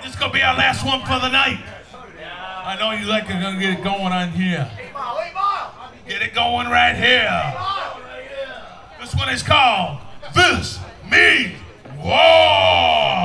right, this is gonna be our last one for the night. I know you like it, gonna get it going on here. Get it going right here. This one is called This Me War.